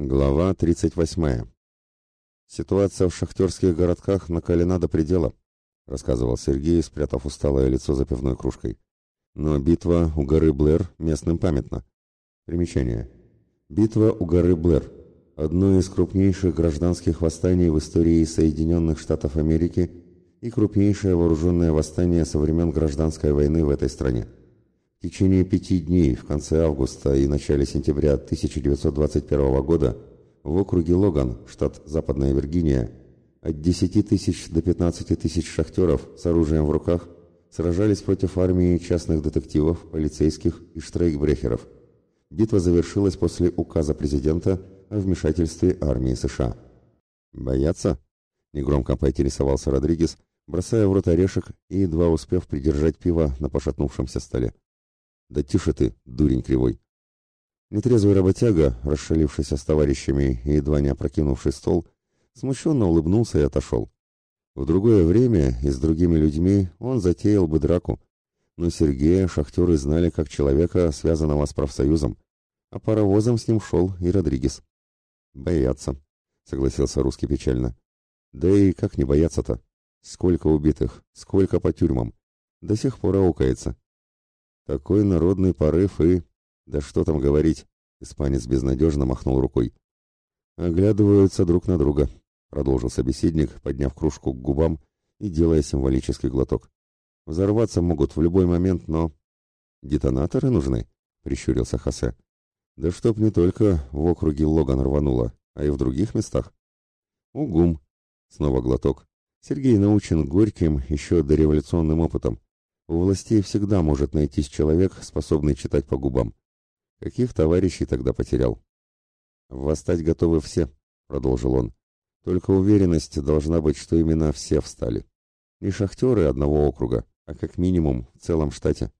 Глава 38. Ситуация в шахтерских городках накалена до предела, рассказывал Сергей, спрятав усталое лицо за пивной кружкой. Но битва у горы Блэр местным памятна. Примечание. Битва у горы Блэр – одно из крупнейших гражданских восстаний в истории Соединенных Штатов Америки и крупнейшее вооруженное восстание со времен гражданской войны в этой стране. В течение пяти дней в конце августа и начале сентября 1921 года в округе Логан, штат Западная Виргиния, от 10 тысяч до 15 тысяч шахтеров с оружием в руках сражались против армии частных детективов, полицейских и штрейкбрехеров. Битва завершилась после указа президента о вмешательстве армии США. «Боятся?» – негромко поинтересовался Родригес, бросая в рот орешек и едва успев придержать пиво на пошатнувшемся столе. Да тише ты, дурень кривой. Нетрезвый работяга, расшалившийся с товарищами и едва не опрокинувший стол, смущенно улыбнулся и отошел. В другое время и с другими людьми он затеял бы драку, но Сергея шахтеры знали как человека, связанного с профсоюзом, а паровозом с ним шел и Родригес. «Боятся», — согласился русский печально. «Да и как не бояться-то? Сколько убитых, сколько по тюрьмам. До сих пор аукается. Такой народный порыв и... Да что там говорить, испанец безнадежно махнул рукой. Оглядываются друг на друга, продолжил собеседник, подняв кружку к губам и делая символический глоток. Взорваться могут в любой момент, но... Детонаторы нужны, прищурился Хосе. Да чтоб не только в округе Логан рвануло, а и в других местах. Угум. Снова глоток. Сергей научен горьким, еще дореволюционным опытом. У властей всегда может найтись человек, способный читать по губам. Каких товарищей тогда потерял? «Восстать готовы все», — продолжил он. «Только уверенность должна быть, что именно все встали. Не шахтеры одного округа, а как минимум в целом штате.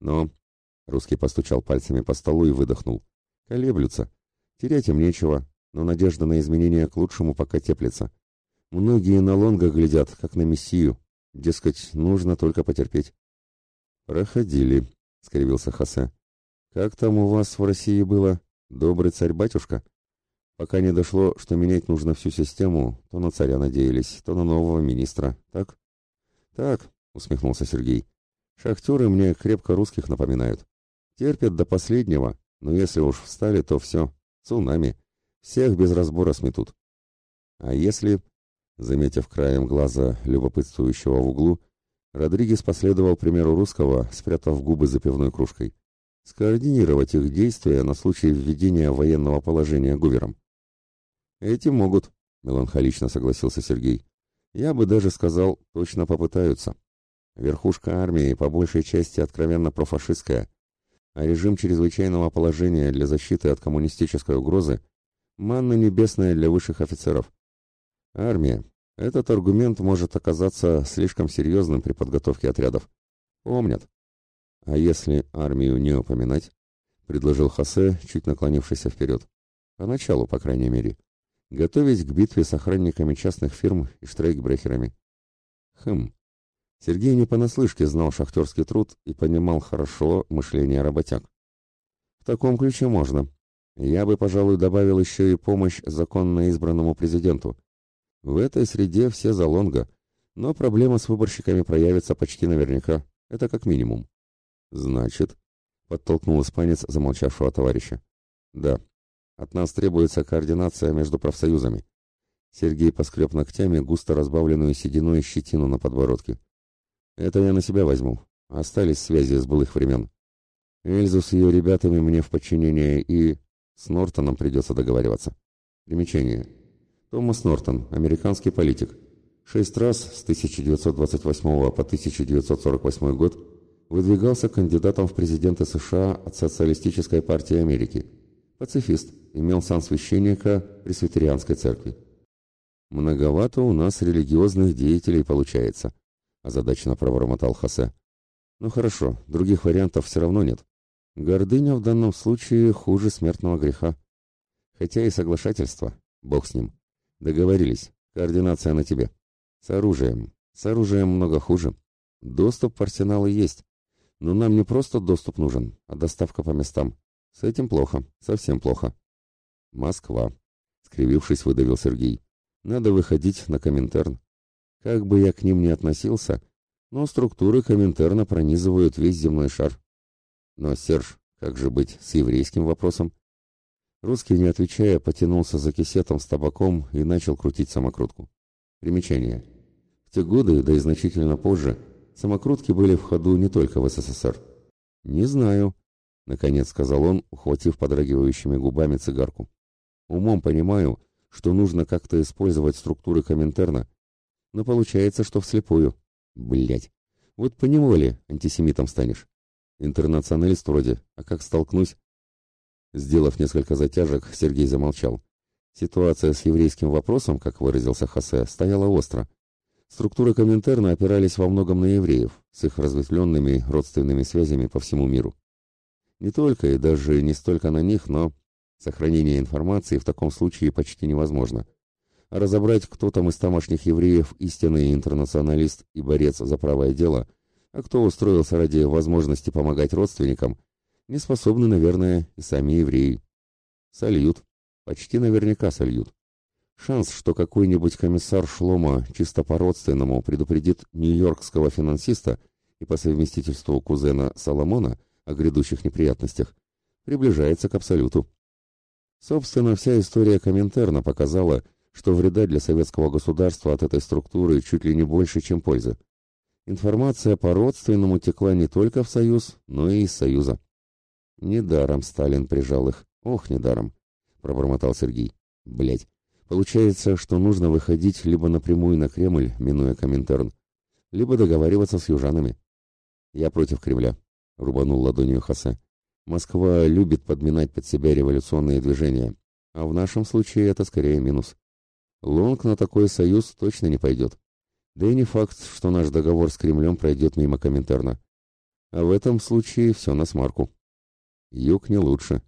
Но...» — русский постучал пальцами по столу и выдохнул. «Колеблются. Терять им нечего, но надежда на изменения к лучшему пока теплится. Многие на Лонга глядят, как на мессию, Дескать, нужно только потерпеть. Проходили, скривился Хосе. Как там у вас в России было? Добрый царь-батюшка? Пока не дошло, что менять нужно всю систему, то на царя надеялись, то на нового министра, так? Так, усмехнулся Сергей. Шахтеры мне крепко русских напоминают. Терпят до последнего, но если уж встали, то все, цунами. Всех без разбора сметут. А если... Заметив краем глаза любопытствующего в углу, Родригес последовал примеру русского, спрятав губы за пивной кружкой. Скоординировать их действия на случай введения военного положения гувером. «Эти могут», — меланхолично согласился Сергей. «Я бы даже сказал, точно попытаются. Верхушка армии по большей части откровенно профашистская, а режим чрезвычайного положения для защиты от коммунистической угрозы — манна небесная для высших офицеров. Армия. Этот аргумент может оказаться слишком серьезным при подготовке отрядов. Помнят. А если армию не упоминать? Предложил Хосе, чуть наклонившийся вперед. Поначалу, по крайней мере. Готовить к битве с охранниками частных фирм и штрейкбрехерами. Хм. Сергей не понаслышке знал шахтерский труд и понимал хорошо мышление работяг. В таком ключе можно. Я бы, пожалуй, добавил еще и помощь законно избранному президенту. В этой среде все за лонга, но проблема с выборщиками проявится почти наверняка. Это как минимум. Значит, подтолкнул испанец замолчавшего товарища. Да, от нас требуется координация между профсоюзами. Сергей поскреб ногтями густо разбавленную сединой щетину на подбородке. Это я на себя возьму. Остались связи с былых времен. Эльзу с ее ребятами мне в подчинение и... С Нортоном придется договариваться. Примечание. Томас Нортон, американский политик. Шесть раз с 1928 по 1948 год выдвигался кандидатом в президенты США от Социалистической партии Америки. Пацифист, имел сан священника пресвитерианской церкви. «Многовато у нас религиозных деятелей получается», – озадаченно пробормотал Хосе. «Ну хорошо, других вариантов все равно нет. Гордыня в данном случае хуже смертного греха. Хотя и соглашательство, бог с ним. Договорились. Координация на тебе. С оружием. С оружием много хуже. Доступ в арсеналы есть. Но нам не просто доступ нужен, а доставка по местам. С этим плохо. Совсем плохо. Москва. Скривившись, выдавил Сергей. Надо выходить на Коминтерн. Как бы я к ним ни относился, но структуры Коминтерна пронизывают весь земной шар. Но, Серж, как же быть с еврейским вопросом? Русский, не отвечая, потянулся за кисетом с табаком и начал крутить самокрутку. Примечание. В те годы, да и значительно позже, самокрутки были в ходу не только в СССР. «Не знаю», — наконец сказал он, ухватив подрагивающими губами цигарку. «Умом понимаю, что нужно как-то использовать структуры Коминтерна, но получается, что вслепую. Блять, вот поневоле антисемитом станешь. Интернационалист вроде, а как столкнусь? Сделав несколько затяжек, Сергей замолчал. Ситуация с еврейским вопросом, как выразился Хосе, стояла остро. Структуры Коминтерна опирались во многом на евреев, с их разветвленными родственными связями по всему миру. Не только и даже не столько на них, но сохранение информации в таком случае почти невозможно. А разобрать, кто там из тамошних евреев истинный интернационалист и борец за правое дело, а кто устроился ради возможности помогать родственникам, не способны, наверное, и сами евреи. Сольют. Почти наверняка сольют. Шанс, что какой-нибудь комиссар Шлома чисто по-родственному предупредит нью-йоркского финансиста и по совместительству кузена Соломона о грядущих неприятностях, приближается к абсолюту. Собственно, вся история Коминтерна показала, что вреда для советского государства от этой структуры чуть ли не больше, чем пользы. Информация по-родственному текла не только в Союз, но и из Союза. Недаром Сталин прижал их. Ох, недаром, пробормотал Сергей. Блять. Получается, что нужно выходить либо напрямую на Кремль, минуя Коминтерн, либо договариваться с южанами. Я против Кремля, рубанул ладонью Хосе. Москва любит подминать под себя революционные движения, а в нашем случае это скорее минус. Лонг на такой союз точно не пойдет. Да и не факт, что наш договор с Кремлем пройдет мимо Коминтерна. А в этом случае все на смарку. Юг не лучше.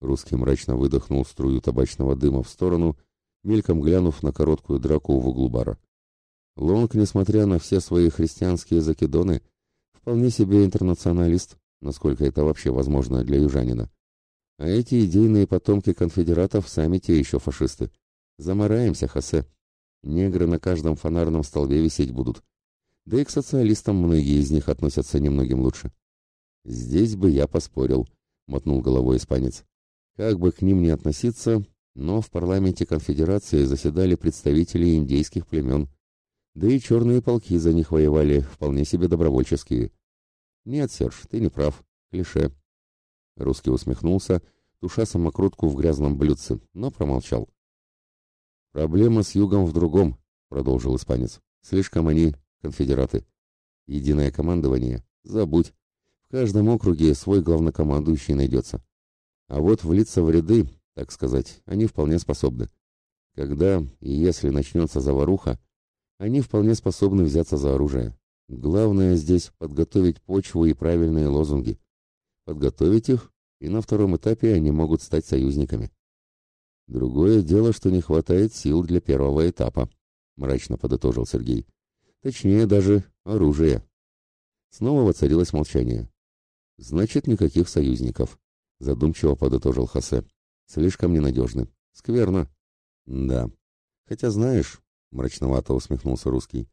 Русский мрачно выдохнул струю табачного дыма в сторону, мельком глянув на короткую драку в углу бара. Лонг, несмотря на все свои христианские закидоны, вполне себе интернационалист, насколько это вообще возможно для южанина. А эти идейные потомки конфедератов сами те еще фашисты. Замараемся, Хосе. Негры на каждом фонарном столбе висеть будут. Да и к социалистам многие из них относятся немногим лучше. Здесь бы я поспорил, мотнул головой испанец. Как бы к ним ни относиться, но в парламенте конфедерации заседали представители индейских племен. Да и черные полки за них воевали, вполне себе добровольческие. Нет, Серж, ты не прав. Клише. Русский усмехнулся, туша самокрутку в грязном блюдце, но промолчал. Проблема с югом в другом, продолжил испанец. Слишком они конфедераты. Единое командование. Забудь. В каждом округе свой главнокомандующий найдется. А вот влиться в ряды, так сказать, они вполне способны. Когда и если начнется заваруха, они вполне способны взяться за оружие. Главное здесь подготовить почву и правильные лозунги. Подготовить их, и на втором этапе они могут стать союзниками. Другое дело, что не хватает сил для первого этапа, мрачно подытожил Сергей. Точнее, даже оружия. Снова воцарилось молчание. Значит, никаких союзников, задумчиво подытожил Хосе. Слишком ненадежны. Скверно. Да. Хотя знаешь, мрачновато усмехнулся русский.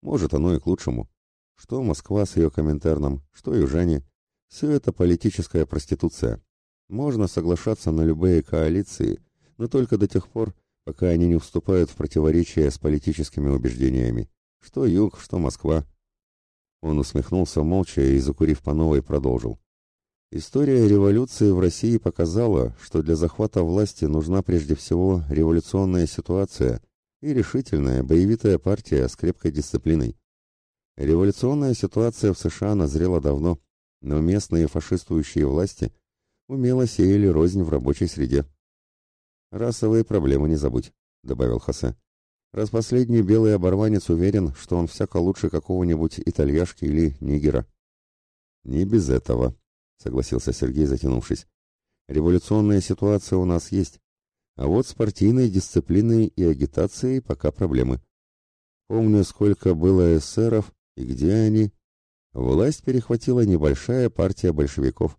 Может, оно и к лучшему. Что Москва с ее комментарном, что южане. Все это политическая проституция. Можно соглашаться на любые коалиции, но только до тех пор, пока они не вступают в противоречие с политическими убеждениями. Что юг, что Москва. Он усмехнулся молча и, закурив по новой, продолжил. История революции в России показала, что для захвата власти нужна прежде всего революционная ситуация и решительная боевитая партия с крепкой дисциплиной. Революционная ситуация в США назрела давно, но местные фашистующие власти умело сеяли рознь в рабочей среде. «Расовые проблемы не забудь», — добавил Хосе. Раз последний белый оборванец уверен, что он всяко лучше какого-нибудь итальяшки или нигера. Не без этого, согласился Сергей, затянувшись. Революционная ситуация у нас есть, а вот с партийной дисциплиной и агитацией пока проблемы. Помню, сколько было эсеров и где они. Власть перехватила небольшая партия большевиков.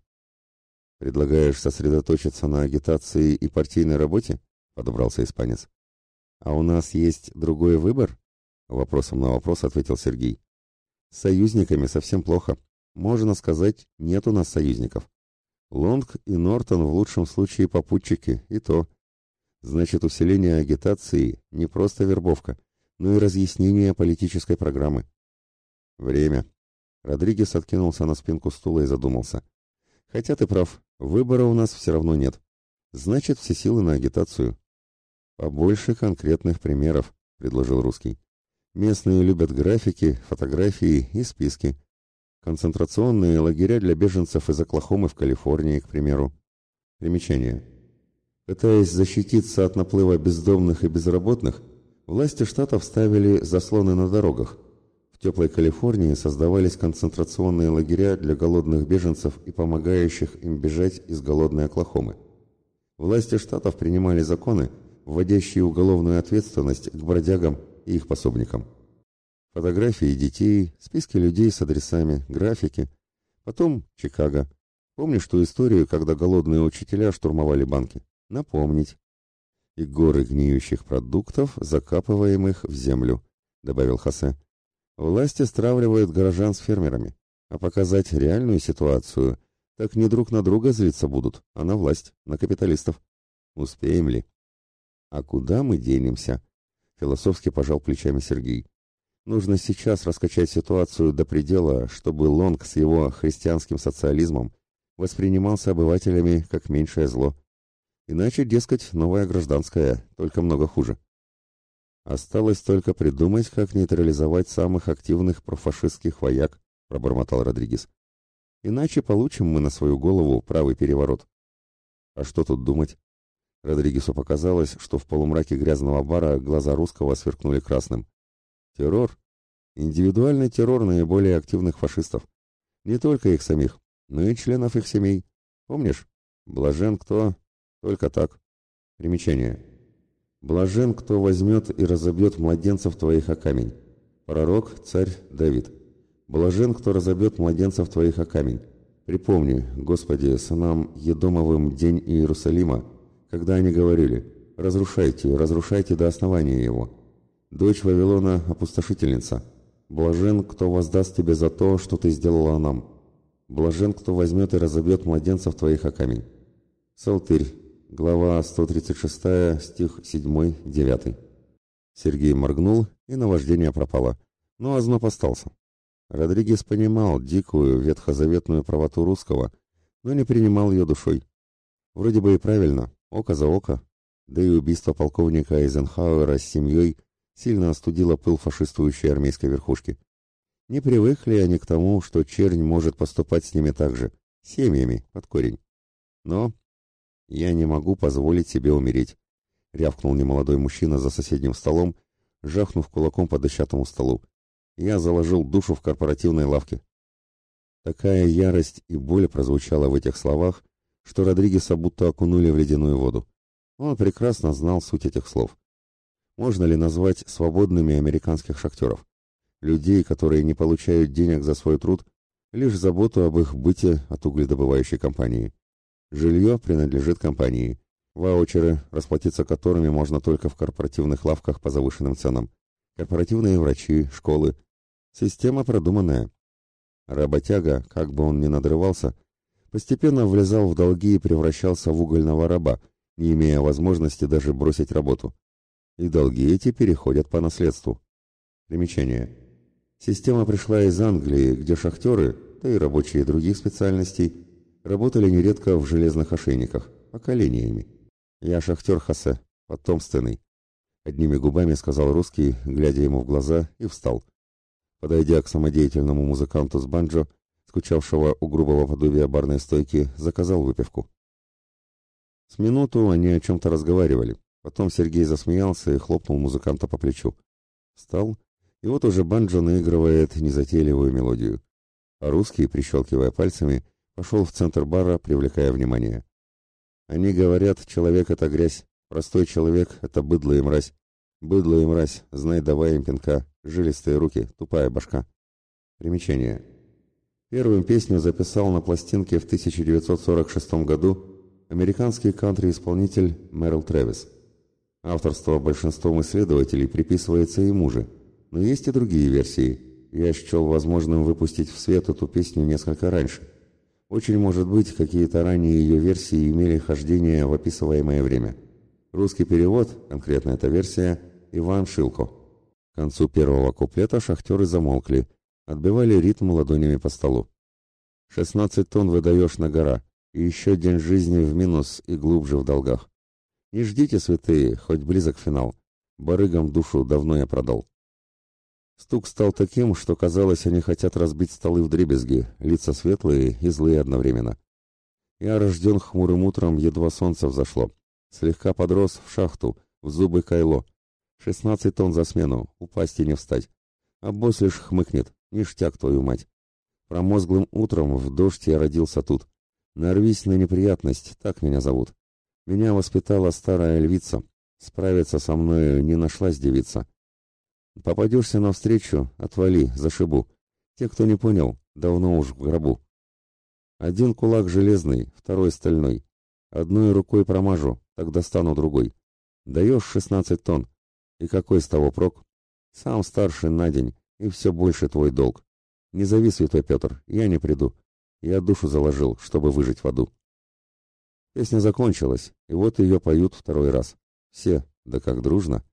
Предлагаешь сосредоточиться на агитации и партийной работе? Подобрался испанец. А у нас есть другой выбор? Вопросом на вопрос ответил Сергей. С союзниками совсем плохо. Можно сказать, нет у нас союзников. Лонг и Нортон в лучшем случае попутчики, и то. Значит, усиление агитации не просто вербовка, но и разъяснение политической программы. Время. Родригес откинулся на спинку стула и задумался. Хотя ты прав, выбора у нас все равно нет. Значит, все силы на агитацию. Побольше конкретных примеров, предложил русский. Местные любят графики, фотографии и списки. Концентрационные лагеря для беженцев из Оклахомы в Калифорнии, к примеру. Примечание. Пытаясь защититься от наплыва бездомных и безработных, власти штатов ставили заслоны на дорогах. В теплой Калифорнии создавались концентрационные лагеря для голодных беженцев и помогающих им бежать из голодной Оклахомы. Власти штатов принимали законы, вводящие уголовную ответственность к бродягам и их пособникам. Фотографии детей, списки людей с адресами, графики. Потом Чикаго. Помнишь ту историю, когда голодные учителя штурмовали банки? Напомнить. И горы гниющих продуктов, закапываемых в землю, добавил Хосе. Власти стравливают горожан с фермерами. А показать реальную ситуацию, так не друг на друга злиться будут, а на власть, на капиталистов. Успеем ли? А куда мы денемся? Философски пожал плечами Сергей. Нужно сейчас раскачать ситуацию до предела, чтобы Лонг с его христианским социализмом воспринимался обывателями как меньшее зло. Иначе, дескать, новая гражданская, только много хуже. Осталось только придумать, как нейтрализовать самых активных профашистских вояк, пробормотал Родригес. Иначе получим мы на свою голову правый переворот. А что тут думать? Родригесу показалось, что в полумраке грязного бара глаза русского сверкнули красным. Террор. Индивидуальный террор наиболее активных фашистов. Не только их самих, но и членов их семей. Помнишь? Блажен кто? Только так. Примечание. Блажен, кто возьмет и разобьет младенцев твоих о камень. Пророк, царь Давид. Блажен, кто разобьет младенцев твоих о камень. Припомни, Господи, сынам Едомовым день Иерусалима, когда они говорили «Разрушайте, разрушайте до основания его». Дочь Вавилона – опустошительница. Блажен, кто воздаст тебе за то, что ты сделала нам. Блажен, кто возьмет и разобьет младенцев твоих о камень. Псалтырь, глава 136, стих 7-9. Сергей моргнул, и наваждение пропало. Но озноб остался. Родригес понимал дикую ветхозаветную правоту русского, но не принимал ее душой. Вроде бы и правильно, око за око, да и убийство полковника Эйзенхауэра с семьей сильно остудило пыл фашистующей армейской верхушки. Не привыкли они к тому, что чернь может поступать с ними так же, семьями, под корень. Но я не могу позволить себе умереть, рявкнул немолодой мужчина за соседним столом, жахнув кулаком по дощатому столу. Я заложил душу в корпоративной лавке. Такая ярость и боль прозвучала в этих словах, что Родригеса будто окунули в ледяную воду. Он прекрасно знал суть этих слов. Можно ли назвать свободными американских шахтеров? Людей, которые не получают денег за свой труд, лишь заботу об их быте от угледобывающей компании. Жилье принадлежит компании. Ваучеры, расплатиться которыми можно только в корпоративных лавках по завышенным ценам. Корпоративные врачи, школы. Система продуманная. Работяга, как бы он ни надрывался, постепенно влезал в долги и превращался в угольного раба, не имея возможности даже бросить работу. И долги эти переходят по наследству. Примечание. Система пришла из Англии, где шахтеры, да и рабочие других специальностей, работали нередко в железных ошейниках, поколениями. «Я шахтер Хосе, потомственный», — одними губами сказал русский, глядя ему в глаза, и встал. Подойдя к самодеятельному музыканту с банджо, скучавшего у грубого подобия барной стойки, заказал выпивку. С минуту они о чем-то разговаривали. Потом Сергей засмеялся и хлопнул музыканта по плечу. Встал, и вот уже банджо наигрывает незатейливую мелодию. А русский, прищелкивая пальцами, пошел в центр бара, привлекая внимание. Они говорят, человек — это грязь, простой человек — это быдло и мразь. Быдло и мразь, знай, давай им пинка, жилистые руки, тупая башка. Примечание. Первым песню записал на пластинке в 1946 году американский кантри-исполнитель Мэрил Трэвис. Авторство большинством исследователей приписывается ему же, но есть и другие версии. Я счел возможным выпустить в свет эту песню несколько раньше. Очень может быть, какие-то ранние ее версии имели хождение в описываемое время. Русский перевод, конкретно эта версия, Иван Шилко. К концу первого куплета шахтеры замолкли, отбивали ритм ладонями по столу. «Шестнадцать тонн выдаешь на гора, и еще день жизни в минус и глубже в долгах. Не ждите, святые, хоть близок финал. Барыгам душу давно я продал». Стук стал таким, что казалось, они хотят разбить столы в дребезги, лица светлые и злые одновременно. Я рожден хмурым утром, едва солнце взошло. Слегка подрос в шахту, в зубы кайло. Шестнадцать тонн за смену, упасть и не встать. А босс лишь хмыкнет. Ништяк, твою мать. Промозглым утром в дождь я родился тут. Нарвись на неприятность, так меня зовут. Меня воспитала старая львица. Справиться со мной не нашлась девица. Попадешься навстречу, отвали, зашибу. Те, кто не понял, давно уж в гробу. Один кулак железный, второй стальной. Одной рукой промажу, так достану другой. Даешь шестнадцать тонн. И какой с того прок? Сам старший на день, и все больше твой долг. Не зови, святой Петр, я не приду. Я душу заложил, чтобы выжить в аду. Песня закончилась, и вот ее поют второй раз. Все, да как дружно.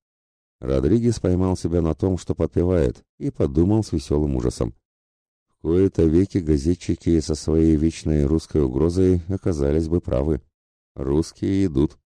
Родригес поймал себя на том, что подпевает, и подумал с веселым ужасом. В кои-то веки газетчики со своей вечной русской угрозой оказались бы правы. Русские идут.